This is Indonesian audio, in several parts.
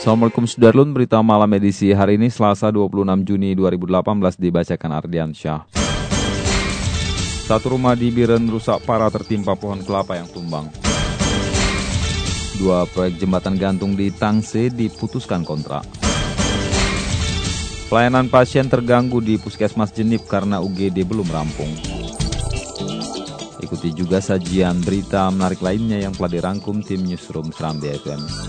Assalamualaikum Sudarlun, berita malam edisi hari ini Selasa 26 Juni 2018 dibacakan Ardian Syah. Satu rumah di Biren rusak parah tertimpa pohon kelapa yang tumbang. Dua proyek jembatan gantung di Tangse diputuskan kontrak. Pelayanan pasien terganggu di Puskesmas Jenip karena UGD belum rampung. Ikuti juga sajian berita menarik lainnya yang telah dirangkum tim Newsroom Seram BFM.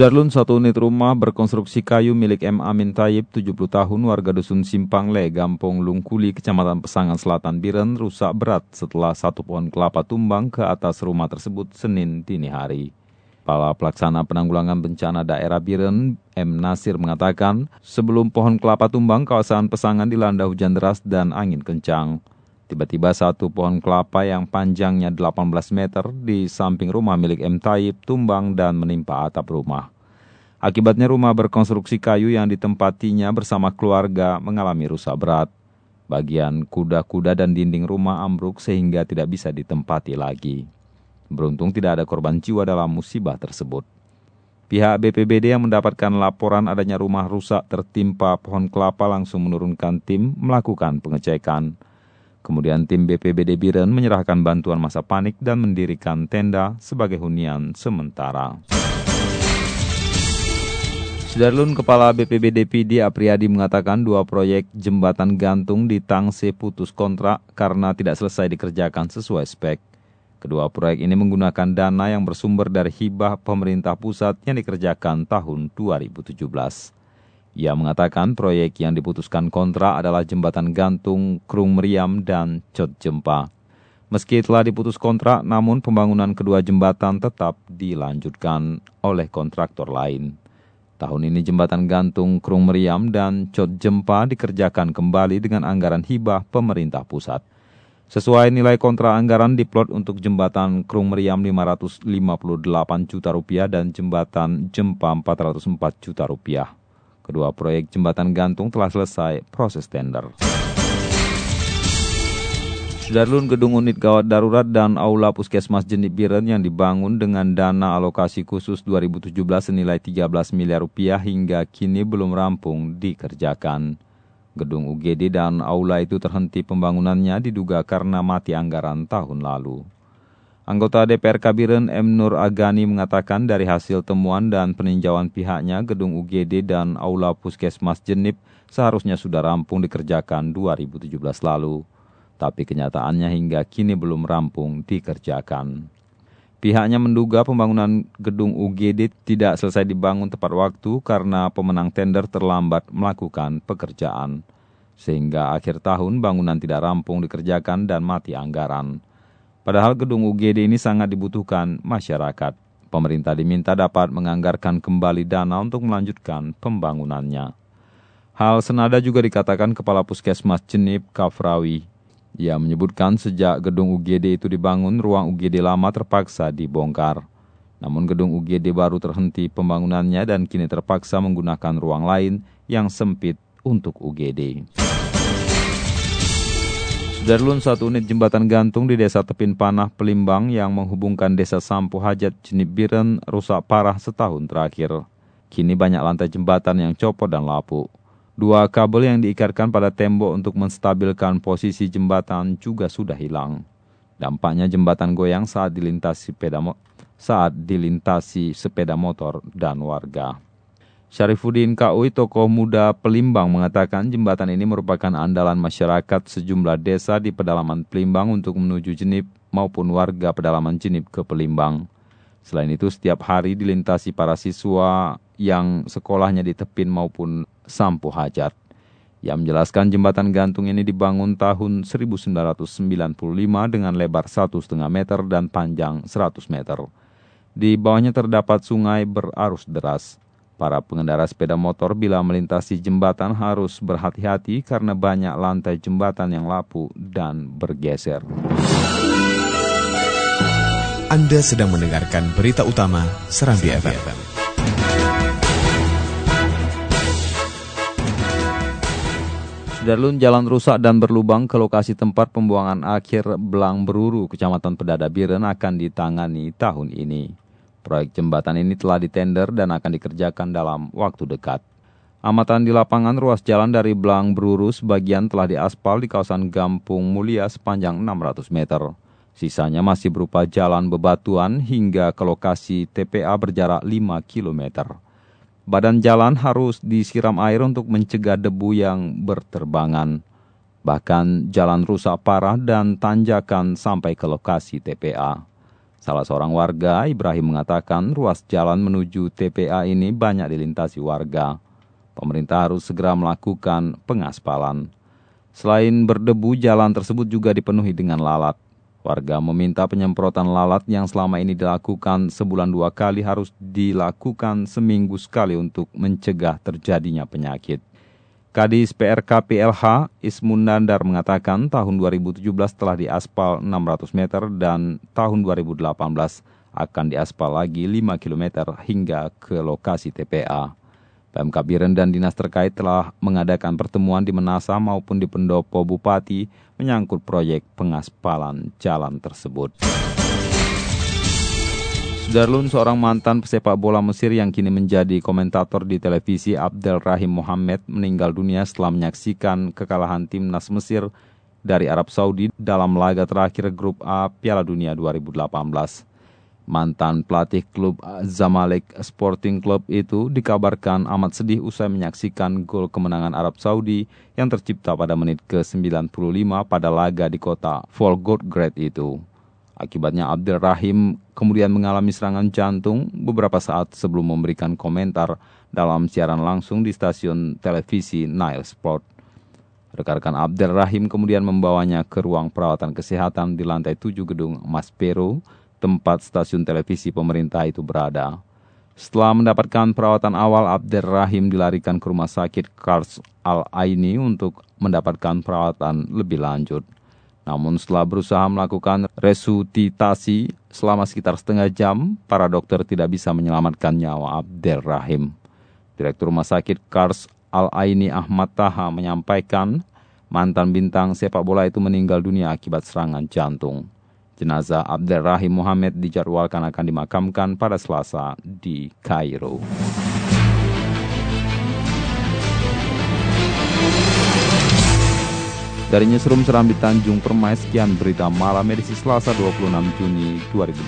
Sudarlun satu unit rumah berkonstruksi kayu milik M. Amin Tayyib, 70 tahun, warga Dusun Simpang Le, Gampong Lungkuli, Kecamatan Pesangan Selatan, Biren, rusak berat setelah satu pohon kelapa tumbang ke atas rumah tersebut Senin dini hari. Kepala Pelaksana Penanggulangan Bencana Daerah Biren, M. Nasir mengatakan, sebelum pohon kelapa tumbang, kawasan Pesangan dilanda hujan deras dan angin kencang. Tiba-tiba satu pohon kelapa yang panjangnya 18 meter di samping rumah milik M. Taib tumbang dan menimpa atap rumah. Akibatnya rumah berkonstruksi kayu yang ditempatinya bersama keluarga mengalami rusak berat. Bagian kuda-kuda dan dinding rumah ambruk sehingga tidak bisa ditempati lagi. Beruntung tidak ada korban jiwa dalam musibah tersebut. Pihak BPBD yang mendapatkan laporan adanya rumah rusak tertimpa pohon kelapa langsung menurunkan tim melakukan pengecekan. Kemudian tim BPBD Biren menyerahkan bantuan masa panik dan mendirikan tenda sebagai hunian sementara. Sudarlun Kepala BPBD PD Apriyadi mengatakan dua proyek jembatan gantung di Tangse putus kontrak karena tidak selesai dikerjakan sesuai spek. Kedua proyek ini menggunakan dana yang bersumber dari hibah pemerintah pusat yang dikerjakan tahun 2017. Ia mengatakan proyek yang diputuskan kontra adalah jembatan gantung Krung Meriam dan Cot Jempa. Meski telah diputus kontrak, namun pembangunan kedua jembatan tetap dilanjutkan oleh kontraktor lain. Tahun ini jembatan gantung Krung Meriam dan Cot Jempa dikerjakan kembali dengan anggaran hibah pemerintah pusat. Sesuai nilai kontra anggaran diplot untuk jembatan Krung Meriam 558 juta rupiah dan jembatan Jempa 404 juta rupiah. Kedua proyek jembatan gantung telah selesai proses tender. Sudarlun gedung unit gawat darurat dan aula puskesmas Jenip Biren yang dibangun dengan dana alokasi khusus 2017 senilai 13 miliar rupiah hingga kini belum rampung dikerjakan. Gedung UGD dan aula itu terhenti pembangunannya diduga karena mati anggaran tahun lalu. Anggota DPR Kabiren M. Nur Agani mengatakan dari hasil temuan dan peninjauan pihaknya gedung UGD dan Aula Puskesmas Jenip seharusnya sudah rampung dikerjakan 2017 lalu. Tapi kenyataannya hingga kini belum rampung dikerjakan. Pihaknya menduga pembangunan gedung UGD tidak selesai dibangun tepat waktu karena pemenang tender terlambat melakukan pekerjaan. Sehingga akhir tahun bangunan tidak rampung dikerjakan dan mati anggaran. Padahal gedung UGD ini sangat dibutuhkan masyarakat. Pemerintah diminta dapat menganggarkan kembali dana untuk melanjutkan pembangunannya. Hal senada juga dikatakan Kepala Puskesmas Jenip Kafrawi. Ia menyebutkan sejak gedung UGD itu dibangun, ruang UGD lama terpaksa dibongkar. Namun gedung UGD baru terhenti pembangunannya dan kini terpaksa menggunakan ruang lain yang sempit untuk UGD. Sudarlun satu unit jembatan gantung di desa Tepin Panah, Pelimbang yang menghubungkan desa Sampu Hajat, Jenip rusak parah setahun terakhir. Kini banyak lantai jembatan yang copot dan lapuk. Dua kabel yang diikatkan pada tembok untuk menstabilkan posisi jembatan juga sudah hilang. Dampaknya jembatan goyang saat dilintasi sepeda, saat dilintasi sepeda motor dan warga. Syarifuddin Kaui, tokoh muda Pelimbang, mengatakan jembatan ini merupakan andalan masyarakat sejumlah desa di pedalaman Pelimbang untuk menuju Jenip maupun warga pedalaman Jenip ke Pelimbang. Selain itu, setiap hari dilintasi para siswa yang sekolahnya di Tepin maupun Sampu Hajat. Yang menjelaskan jembatan gantung ini dibangun tahun 1995 dengan lebar 1,5 meter dan panjang 100 meter. Di bawahnya terdapat sungai berarus deras. Para pengendara sepeda motor bila melintasi jembatan harus berhati-hati karena banyak lantai jembatan yang lapuk dan bergeser. Anda sedang mendengarkan berita utama Serambi FM. Sudarlun jalan rusak dan berlubang ke lokasi tempat pembuangan akhir Belang Beruru, Kecamatan Pedada Biren akan ditangani tahun ini. Proyek jembatan ini telah ditender dan akan dikerjakan dalam waktu dekat. Amatan di lapangan ruas jalan dari Belang Beruru sebagian telah diaspal di kawasan Gampung Mulia sepanjang 600 meter. Sisanya masih berupa jalan bebatuan hingga ke lokasi TPA berjarak 5 km. Badan jalan harus disiram air untuk mencegah debu yang berterbangan. Bahkan jalan rusak parah dan tanjakan sampai ke lokasi TPA. Salah seorang warga, Ibrahim mengatakan ruas jalan menuju TPA ini banyak dilintasi warga. Pemerintah harus segera melakukan pengaspalan. Selain berdebu, jalan tersebut juga dipenuhi dengan lalat. Warga meminta penyemprotan lalat yang selama ini dilakukan sebulan dua kali harus dilakukan seminggu sekali untuk mencegah terjadinya penyakit. Kadis PRK PLH Ismun Nandar mengatakan tahun 2017 telah diaspal 600 meter dan tahun 2018 akan diaspal lagi 5 km hingga ke lokasi TPA. PMK Biren dan dinas terkait telah mengadakan pertemuan di Menasa maupun di Pendopo Bupati menyangkut proyek pengaspalan jalan tersebut. Darlun, seorang mantan pesepak bola Mesir yang kini menjadi komentator di televisi Abdel Rahim Mohamed meninggal dunia setelah menyaksikan kekalahan timnas Mesir dari Arab Saudi dalam laga terakhir grup A Piala Dunia 2018. Mantan pelatih klub Zamalek Sporting Club itu dikabarkan amat sedih usai menyaksikan gol kemenangan Arab Saudi yang tercipta pada menit ke-95 pada laga di kota Volgograd itu. Akibatnya Abdul Rahim kemudian mengalami serangan jantung beberapa saat sebelum memberikan komentar dalam siaran langsung di stasiun televisi Nile Sport. Rekan-rekan Abdul Rahim kemudian membawanya ke ruang perawatan kesehatan di lantai 7 gedung Maspero, tempat stasiun televisi pemerintah itu berada. Setelah mendapatkan perawatan awal, Abdul Rahim dilarikan ke rumah sakit Kars Al-Aini untuk mendapatkan perawatan lebih lanjut. Namun setelah berusaha melakukan resusitasi selama sekitar setengah jam, para dokter tidak bisa menyelamatkan nyawa Abdel Rahim. Direktur Rumah Sakit Kars Al-Aini Ahmad Taha menyampaikan mantan bintang sepak bola itu meninggal dunia akibat serangan jantung. Jenazah Abdel Rahim Muhammad dijadwalkan akan dimakamkan pada Selasa di Kairo. Dari Newsroom Serambi Tanjung Permai, sekian berita malam edisi Selasa 26 Juni 2018.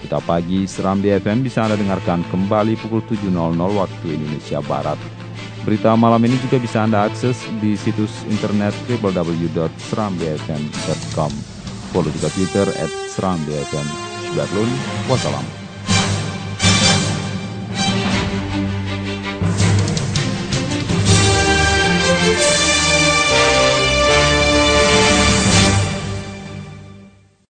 Berita pagi Serambi FM bisa Anda dengarkan kembali pukul 7.00 waktu Indonesia Barat. Berita malam ini juga bisa Anda akses di situs internet www.serambifm.com. Follow juga Twitter at Serambi FM. Wassalam.